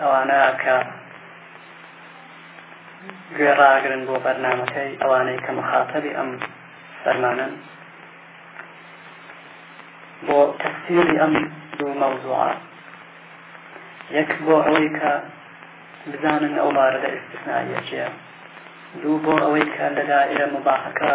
ئەوانە کە گوێ ڕاگرن بۆ بەرنمەکەی ئەوانەی کە مخاتەبی ئەم فەرمانن بۆ تەسیری ئەم دوو مەوزوعە یەک بۆ ئەوەی کە بزانن ئەو بارەدە ئستثنایە چیە دوو بۆ ئەوەی کە لە دائرە مباحەکە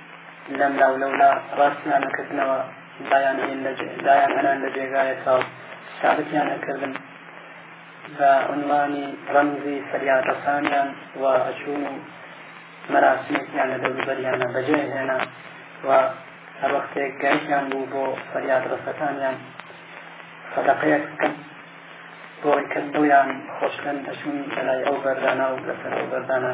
لەملاو لەولا ڕاستیان ئەکردنەوە دایان دایان ئەنان لە جێگایە ساڵ سابتیان ئەکردن بە عنوانی ڕەمزی فەریاد ڕەسانیان و ئەچوون و مەراسمێکیان لە دەوروبەریانە بەجێ هێنا و هەر وەختێک گەنجیان بوو بۆ فەریاد ڕەسەکانیان سەدەقەیەک بکەن بۆ ڕێکردنەوەیان خۆشکەن ئەچوون لەلای ئەو بەردانە و لەسەر ئەو بەردانە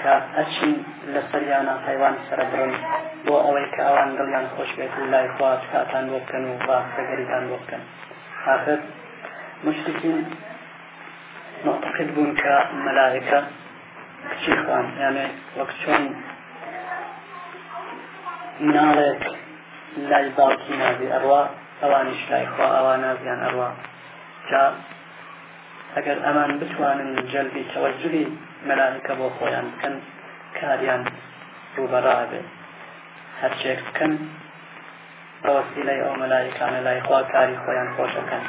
کە ئەچین لە سەریانە حیوان سرە بڕن بۆ ئەوەی کە ئەوان دڵیان خۆش بێت و لای خوا تکاتان بۆ بکەن و ڕاستەگەریتان بۆ بکەن آخر مشتکین معتقد بوون کە مەلایکە کچی خوان یانێ وەک چۆن مناڵێک لای باوکی نازی ئەڕوا ئەوانیش لای خوا ئەوان نازیان ئەڕوا جا ئەگەر ئەمان بتوانن جەلبی تەوەجوهی مەلائیکە بۆ خۆیان بکەن کاریان ڕووبەڕا بێ هەرچێک بکەن بەوەسیلەی ئەو مەلایکانە لای خوا کاری خۆیان خۆشەکەن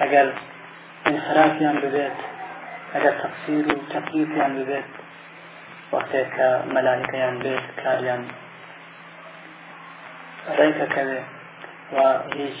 ئەگەر انحرافیان ببێت ئەگەر تەقسیر و تەقیفیان ببێت وەختێک کە مەلایکەیان بێت کاریان ڕێکەکەوێت و هیچ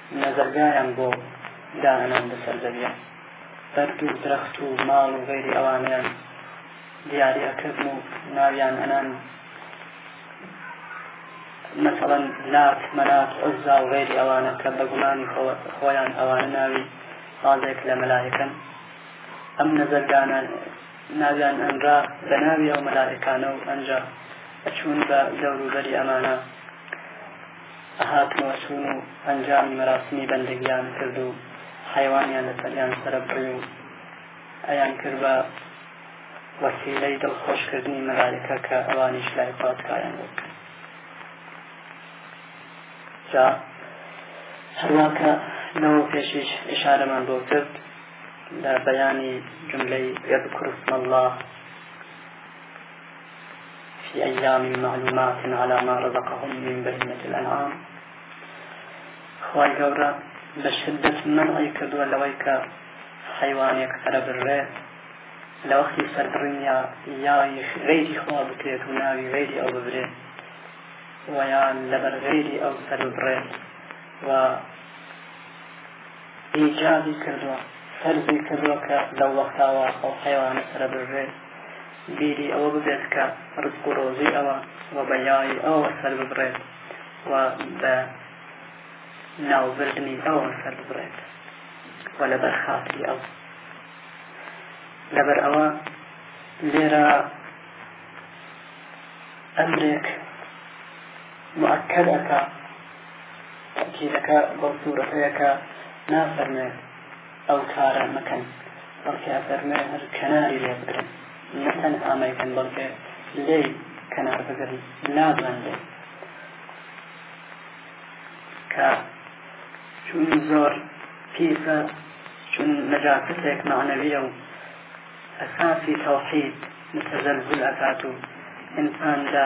نازەرگایان بۆ داهنان بەسەر زەویە بەرد و درەخت و ماڵ و غەیری ئەوانیان دیاری ئەکردن و ناویان ئەنان مثلا لات منات عزا و غیری ئەوانە کە بە گومانی خۆیان ئەوانە ناوی سازێک لە مەلایەکەن ئەم نەزەرگانە ناویان ئەنرا بە ناوی ئەو مەلایەکانە و ئەنجا ئەچوون بە دەوروبەری ئەمانە هاتن و چوون و ئەنجامی مەراسمی بەندەگیان کرد و حەیوانیان لەسەریان سەربڕی و ئەیان کرد بە وەسیلەی دڵخۆشکردنی مەلایکە کە ئەوانیش لای پاتکایان بۆ کرد جا هەرواکە لەوە پێشیش ئشارەمان بۆ کرد لە بەیانی جملەی یەذکر اسم الله في أيام معلومات على ما رزقهم من بهيمة الأنعام خواهي قورا بشدة من منعي كدوا لويك حيوانك سربرة لوقتي سربرنيا يا غيري خوابك كريت وناوي غيري أو ببري ويا لبر غيري أو سربرة و ئیجابی کردووە فەرزی کردووە کە لەو وەختاوە ئەو حەیوانە سرە ببرێ بیری ئەوە ببێت کە ڕزق و ڕۆزی ئەوە و بە یاری ئەوە سەر ببڕێت و بە ناوبردنی ئەوە سەر ببڕێت و لەبەر خاتری ئەو لەبەر ئەوە لێرە ئەمرێک موئەکەد ئەکا تەئکید ئەکا بەو سورەتەیە کە نافەرمێت ئەو کارە مەکەن بەڵکە فەرمێ هەر کەناری لێ بگرن نە تەنها مەیکەن بەڵکە لێ کەنار بگرن نازان لێ کە چون زۆر پیسە چون نەجاسەتێک معنەویە و ئەساسی تەوحید متزلزل ئەکات و ئینسان لە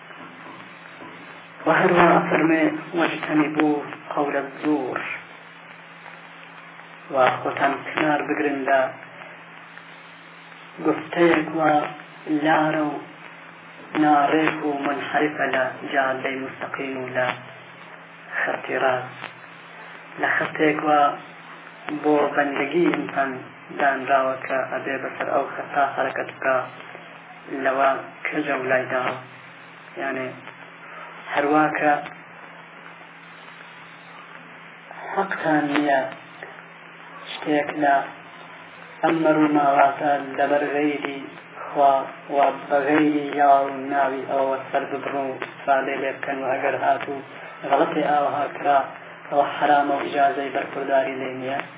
وە هەروە ئەفەرمێ وەجتەنی بوو قەولە زور و خۆتان کنار بگرن لە گفتەیەک و لارە و ناڕێک و منحرفە لە جادەی مستەقیم و لە خەتی ڕاست لە خەتێک و بۆ بەندگی ئینسان دانراوە کە ئەبێ بەسەر ئەو خەتا حرەکەت بکا لەوە کەجە و لای داوە یانێ هەروە کە حەقتان نییە شتێک لە ئەم مەر و ماواتە لەبەر غەیری خوا و بەغەیری یا و ناوی ئەوە سەر ببڕون و سادێ لێ بکەن و ئەگەر هاتوو غەڵەتی ئاوها کرا ئەوە حرامە و ئجازەی بەرپرداری لێ نییە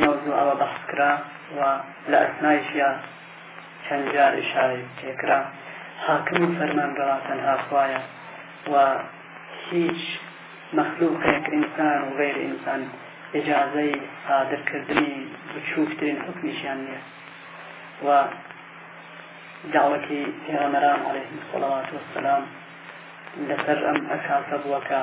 مەوزوع ئەوە بەحس کرا و لە ئەسنایشیا چەند جار ئشارەی پێکرا حاکم و فەرمانڕەوا تەنها خوایە و هیچ مەخلوقێک ئینسان و غیر ئینسان ئجازەی حادرکردنی بچووکترین حکمیشیان نییە و داوەتی پێغەمەران عەلەیهم سەڵەوات وەسەلام لەسەر ئەم ئەساسە بووە کە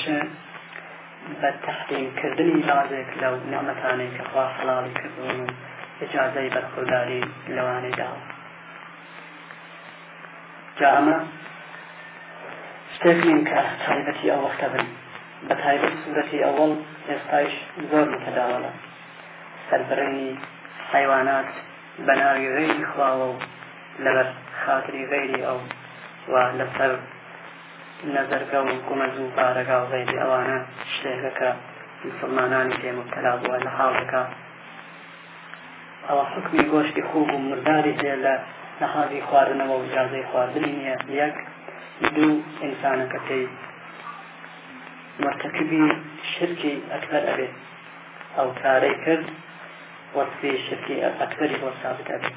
چ بە تەحریم کردنی بازێک لەو نعمەتانەی کە خوا حەڵاڵی کردوون و ئجازەی بەرخورداری لەوانەی داوە جا ئەمە شتێک نین کە تایبەتی ئەو وەختە بن بە تایبەت سوورەتی ئەوەڵ ئێستایش زۆر متەداوەڵە سەربڕینی حیوانات بە ناوی غێری خواوە و لەبەر خاتری غێری ئەو و لەسەر نەزەرگە و گومەز و بارەگا و غەیری ئەوانە شتێکە کە مسوڵمانانی پێ مبتلا بووە لە حاڵێکا ئەوە حکمی گۆشتی خوب و مرداری هەیە لە نەهازی خواردنەوە و جازەی خواردنی نییە یەک دوو ئینسانەکە پێی مرتکبی شرکی ئەکبەر ئەبێت ئەو کارەی کرد وەسفی شرکی ئەکبەری بۆ سابت ئەبێت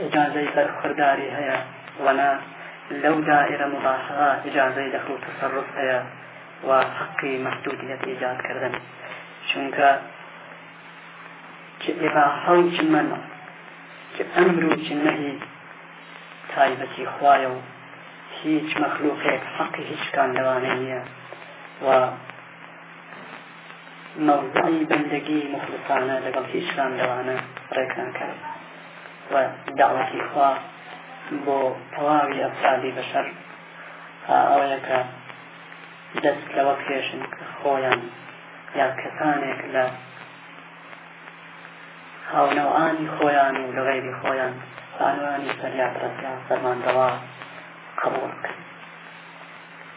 ئیجازەی بەرخورداری هەیە وەنا لەو دائرە مباحەوە ئیجازەی دەخل و تصرف هەیە و حەقی مەحدودیت ئیجاد کردن چونکە چ ئیباحە و چ مەنع چ ئەمر و چ نەهی تایبەتی خوایە و هیچ مەخلوقێک حەقی هیچ کان لەوانە نییە و مەوزوعی بەندەگی مخلصانە لەگەڵ هیچ کام لەوانە ڕێکناکات و داوەتی خوا بۆ تەواوی ئەفرادی بەشەر ئەوەیەکە دەست لەوە کرێشن کە خۆیان یا کەسانێک لە هاونەوانی خۆیان و لە غیری خۆیان بانوانی سەریات ڕزیان فەرماندەوە قبول کرد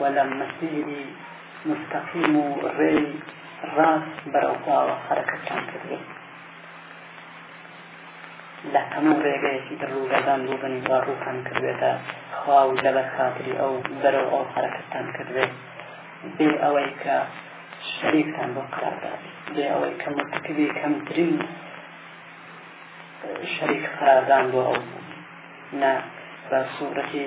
و لە مەسیری مستەقیم و ڕێی ڕاست بەرەو خواوە حەرەکەتیان کردبێت لە هەموو ڕێگەیەکی دڕ و گەردان بووبن و ڕووتان کردوێتە خوا و لەبەر خاتری ئەو بەرەو ئەو حەرەکەتان کردوێت بێ ئەوەی کە شەریکتان بۆ قرارداد بێ ئەوەی کە مرتکبی کەمترین شەریک قراردان بۆ ئەو بوو نە بە سوورەتی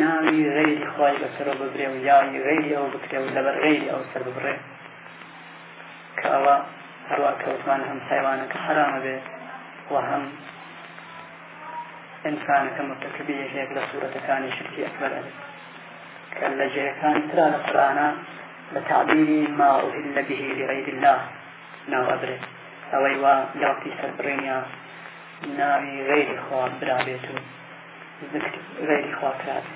ناوی غەیری خوای بەسەرەوە ببرێ و یاوی غەیری ئەو بکرێ و لەبەر غەیری ئەو سەر ببڕێ کە ئەوە هەروە کەوتمان هەم حیوانەکە حرامە بێ و هەم ئینسانەکە مرتکبی یەکێک لە سوورەتەکانی شرکی ئەکبەر ئەبێت کە لە جێەکانی ترا لە قورآانە لە تعبیری ما ئوهل لە بهی لغەیر الله ناو ئەبرێت ئەوەی وا لەوەتی سەربڕێنیا ناوی غەیری خوا برابێت و ذکر غیری خوا کرابێ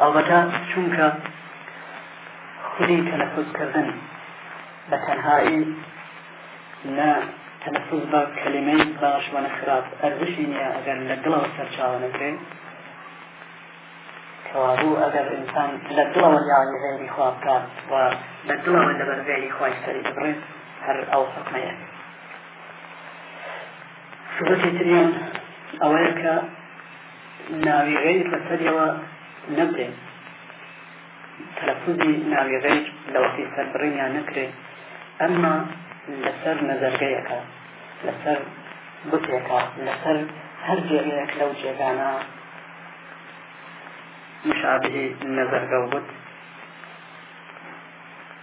ئەڵبەتە چونکە خودی تەلەفز کردن بە تەنهایی نە تەلەفز بە کەلیمەی باش وەنە خراپ ئەرزشی نییە ئەگەر لە دڵەوە سەرچاوە نەکرێن کەوابوو ئەگەر ئینسان لە دڵەوە یاوی غیری خوا بکات و لە دڵەوە لەبەر غیری خوای سەری بڕێت هەر ئەو حکمەیە سبەتی تریان ئەوەیە کە ناوی غەیر بەسەریەوە نەبرێ تەلەفوزی ناوی غەیر لە وەختی سەربڕینیان نەکرێ ئەمما لەسەر نەزەرگەیەکە لەسەر بتێکە لەسەر هەر جێگەیەک لەو جێگانە مشابهی نەزەرگە وت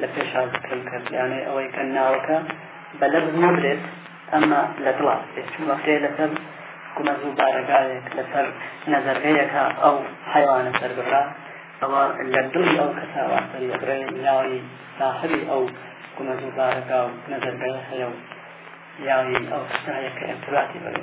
لە پێشاو بکەین کە یانەی ئەوەی کە ناوەکە بە لەب نەبرێت ئەمە لە دڵا بێت چون وەختێ لەسەر گومەز و بارەگایەک لەسەر نەزەرگەیەکە ئەو حیوانە سەربڕا ئەوە لە دڵی ئەو کەسا واسەری دەبرێ یاوی ساحبی ئەو گومەز و بارەگا و نەزەرگای هەیە و یاوی ئەو کەسایە کە ئەتراتی بەرێ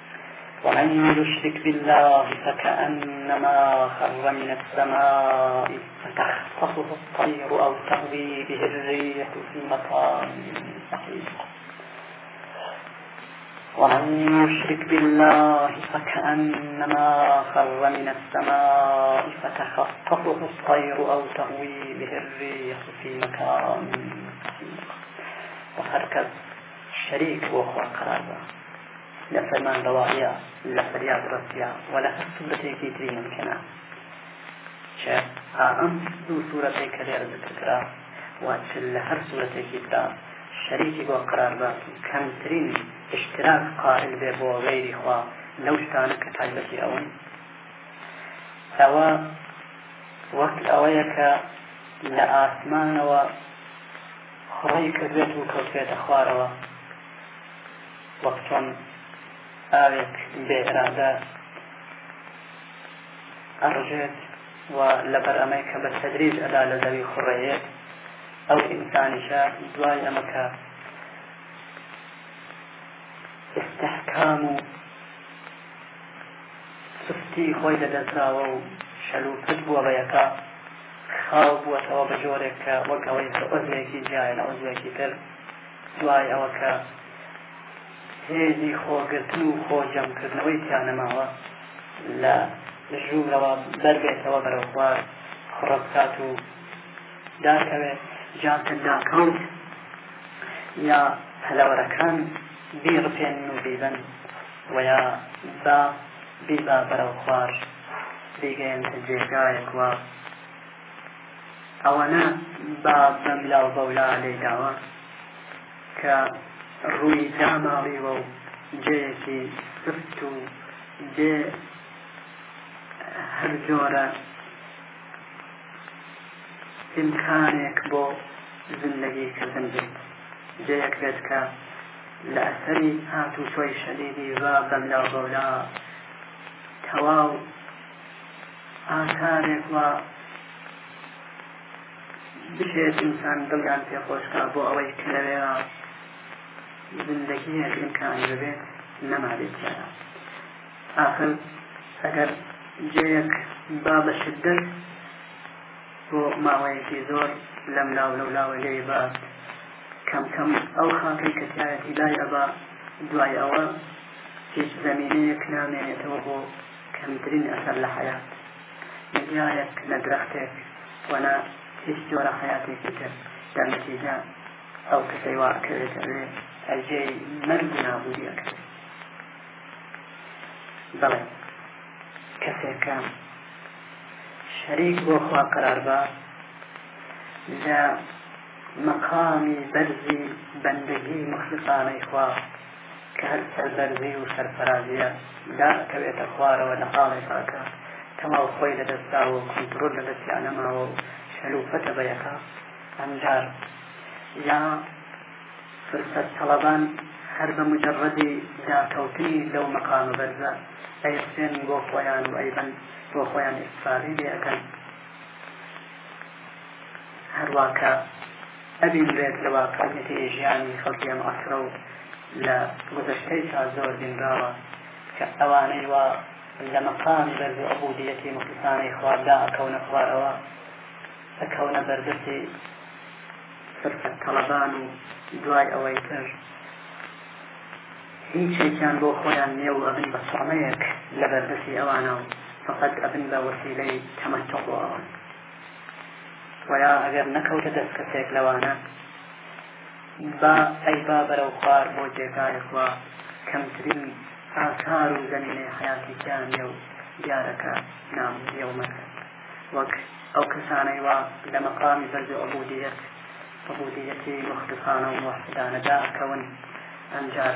ومن يشرك بالله فكأنما خر من السماء فتخطفه الطير أو تغوي به الريح في مكان سحيق ومن يشرك بالله فكأنما خر من السماء فتخطفه الطير أو تهوي به الريح في مكان وهر الشريك وهو قرابة خۆ قرار بە لە فەرمانڕەواییە، لە فەریادڕەسیە و لە هەر سوورەتێکی تری ممکینە. چ ئەم دوو سوورەتەی کە لێرە ذکر کرا و چ لە هەر سوورەتێکی ترا شەریکی بۆ قرار بە کەمترین اشتراک قائل بێ بۆ غیری خوا لەو شتانە کە تایبەتی ئەون ئەوە وەک ئەوەیە کە لە ئاسمانەوە خڕی کردێت و کەوتێتە خوارەوە وەک چۆن ئاوێک بێ ئرادە ئەڕژێت و لەبەر ئەمەی کە بە تەدریج ئەدا لە زەوی خوڕەیەت ئەو ئینسانیشە دوای ئەمەکە استحکام و سستی خۆی لە دەستراوە و شەلوپت بووە بە یەکە خاو بووەتەوە بە جۆرێک کە وەک ئەوەی کە ئۆزێکی جیایە لە ئۆزێکی تر دوای ئەوە کە هێزی خۆگرتن و خۆجەمکردنەوەی تیانەماوە لە ژوورەوە بەربێتەوە بەرەو خوار خڕە بکات و داکەوێت جاکە داکەوت یا هەلەوەرەکان بیڕپێن و بیبن و یا با بیبا بەرەو خوار بیگەیەن جێگایەک وە ئەوەنە بە بەملا و بەولا لێ داوە کە ڕووی داماڵیوە و جێیەکی سفت و بێ هەر جۆرە ئیمکانێک بۆ زندگی کردن بێت جێیەک بێت کە لە ئەسەری هاتوچۆی شەدیدی و بەملا و بەولا تەواو ئاکارێک وا بشێت ئینسان دڵیان پێ خۆشکا بۆ ئەوەی کە لەوێرا زندگیە ئیمکانی ببێت نەمابێت ئاخر ئەگەر جێیەک با بە شدت بۆ ماوەیەکی زۆر لەم لاو لەو لاوە لێ بە کەم کەم ئەو خاکەی کە تایەتی لای ئەبا دوای ئەوە هیچ زمینەیەک نامێنێتەوە بۆ کەمترین ئەسەر لە حەیات، نە گیایەک، نە درەختێک و نە هیچ جۆرە حەیاتێکی تر، لە نەتیجە ئەو کەسەی وا ئەکەوێتە ئەوێ ئەرجێی مەرگ و نابوودی ئەکەوێت. بەڵێ کەسێکە شەریک بۆ خوا قەرار با لە مەقامی بەرزی بەندەگی مخلصانەی خوا کە هەر سەربەرزی و سەرفرازیە دا کەوێتە خوارەوە لە قاڵێکاکە تەواو خۆی لەدەستداوە و کۆنترۆل لە دەستیان نەماوە و شەلوفەتە بەیەکە ئەمجار یا فرسەت تەڵەبان هەر بە مجرڕدی داکەوتنی لەو مەقام بەرزە ئەیسێن بۆ خۆیان و ئەیبەن بۆ خۆیان ئیسفاری لێەکەن هەروا کە ئەبینرێت لە واقعیەتی ژیانی خەڵکی ئەم عەسرە و لە گوزەشتەی تا زۆر بینراوە کە ئەوانەی وا لە مەقامی بەرز و عبودیەتی مخلسانەی خواردا ئەکەونە خوارەوە ئەکەونە بەردەستی سەرفەت تەڵەبان و دوای ئەوەی تر هیچێکیان بۆ خۆیان نیە و ئەبن بە سامەیەک لە بەردەستی ئەوانە و فقط ئەبن بە وەسیلەی تەمەتەقۆ ئەوان وەیا ئەگەر نەکەوتە دەست کەسێک لەوانە با ئەی با بەرەو خوار بۆ جێگای خوا کەمترین ئاکار و زەمینەی حیاتی جانیە و دیارەکە نامزیە و مەکە وەک ئەو کەسانەی وا لە مەقامی بەرز عبودیت عبودیەتی مختفانە و وحدانەدا ئەکەون ئەنجار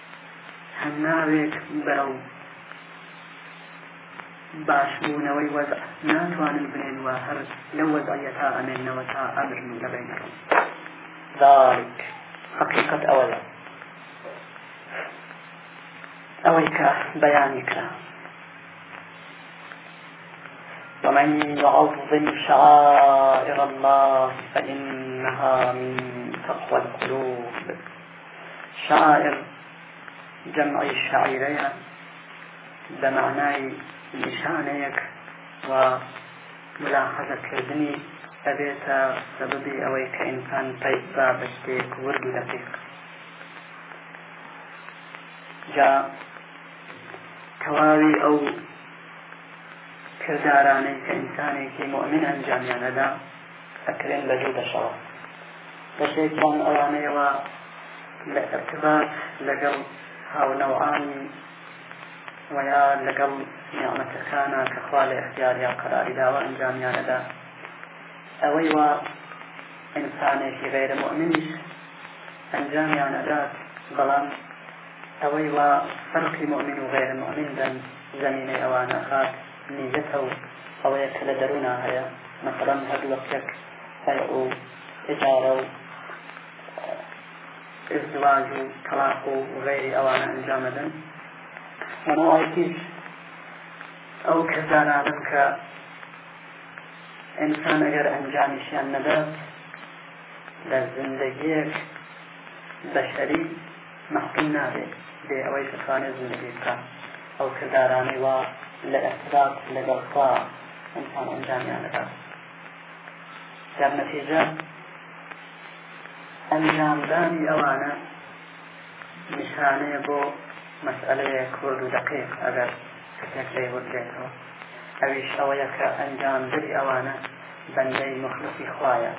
هەنگاوێک بەرەو باشبوونەوەی وەزع ناتوانن بنێن و هەر لەو وەزعیەتا ئەمێنەوە تا ئەمرن و دەبێنە ڕوو ذلك حقیقت ئەوەیە ئەوەی کە بەیانی کرا ومن يعظم شعائر الله فإنها من تقوى القلوب شاعر جەمعی شاعیرەیە بە معنای نیشانەیەک و ملاحەزەکردنی دەبێتە سەببی ئەوەی کە ئینسان پەیس بە بە شتێک ورد و دەقیق جا تەواوی ئەو کردارانەی کە ئینسانێکی مؤمن ئەنجامیانەدا ئەکرێن لە دوو بەشەوە بەشێک بۆن ئەوانەیەوە لە ارتباط لەگەڵ هاونەوعانی وەیا لەگەڵ نیامەتەکانە کە خوا لە اختیاریا قەراری داوە ئەنجامیانەدا ئەوەی وا ئینسانێکی غیرە مؤمنیش ئەنجامیان ئەدات بەڵام ئەوەی وا فەرقی مؤمن و غیرە مؤمن دەن زەمینەی ئەوانە خاک میلەتە و ئەوەیە کە لە دەرونا هەیە مەسەڵەن هەردوو وەختێک فەرع و ئیدارە و ازدواج و طلاق و غیری ئەوانە ئەنجام دەدەن وەنەوەیتیش ئەو کردانانم کە ئینسان ئەگەر ئەنجامیشیان نەدات لە زندگیەک بەشەری مەحکوم نابێت بێ ئەوەی بتوانێت زیندەبی بکات ئەو کردارانەی وا لە ئەتباب لەگەڵ خوا ئینسان ئەنجامیان دەدات در نتیجە ئەنجامدانی ئەوانە نیشانەیە بۆ مەسئلەیە کورد و دقیق ئەگەر کەسێک لێ وردێتەوە ئەویش ئەوەیە کە ئەنجامدری ئەوانە بەندەی مخلصی خوایە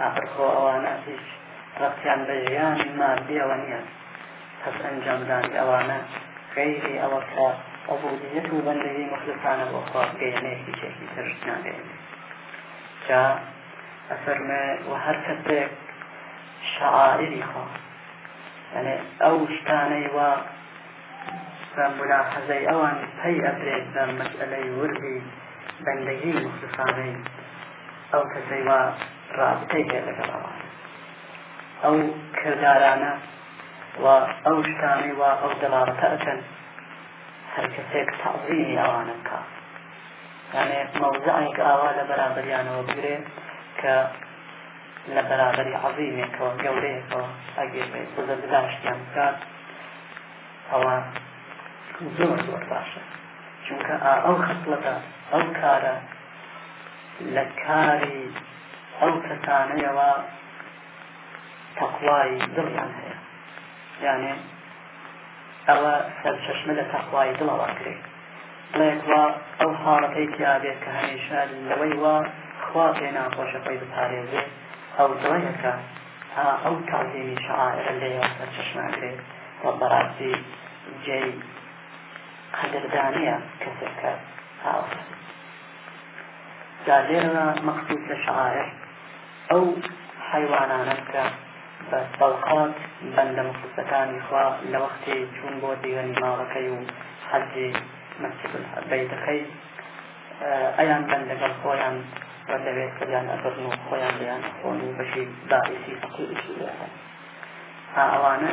ئاخر خۆ ئەوانە هیچ ڕەبتیان بە ژیانی مادیەوە نییە پس ئەنجامدانی ئەوانە غەیری ئەوە کە عبودیت و بەندەوی مخلصانە بۆ خوا بگەیەنێکی چێکی تر ناگەێنێ جا ئەفەرمێ و هەر کەسێک شعائری خوا یعنی ئەو شتانەی وا بەمبولا حەزەی ئەوان پەی ئەبرێت بە مەسئلەی وردی بەندەگی مخلصانەی ئەو کەسەی وا ڕابتەی هەیە لەگەڵ ئەوان ئەو کردارانە و ئەو شتانەی وا ئەو دەڵاڵەتە ئەکەن هەر کەسێک تەعظیمی ئەوانە بکات یانێ مەوزعێک ئاوا لە بەرامبەریانەوە بگرێ کە لە بەرامبەری عظیمێکەوە گەورەیەکەوە ئەگەر بزە بداشتیان بکات ئەوە زۆر زۆر باشە چونکە ئەو خەسڵەتە ئەو کارە لە کاری ئەو کەسانەیەوە تەقوای دڵیان هەیە یانێ ئەوە سەرچەشمە لە تەقوای دڵەوە کرێت بڵێت وا ئەو حاڵەتەی پیاێت کە هەمیشە لەوەی وا خوا پێ ناخۆشە خۆی بپارێزێ ئەو دڵەکە تا ئەو تازیمی شعائر لێەوە سەرچەشمەکرێت و بەڕاستی جێی قەدردانە کەسەکە هاوڕێ جا لێرەدا مەقسود لە شەعائر ئەو حەیوانانە کە بە سەڵقات بەندە مخصوصەکانی خوا لە وەختی چوون بۆ دیوەنی ماڵەکەی و حەجی مەسجد بەیتەکەی ئەیان بەندەگەڵ خۆیان و دەوێت کەیان ئەبرن و خۆیان لێیان خۆن و بەشی باعیسی فەقیری ئەوانە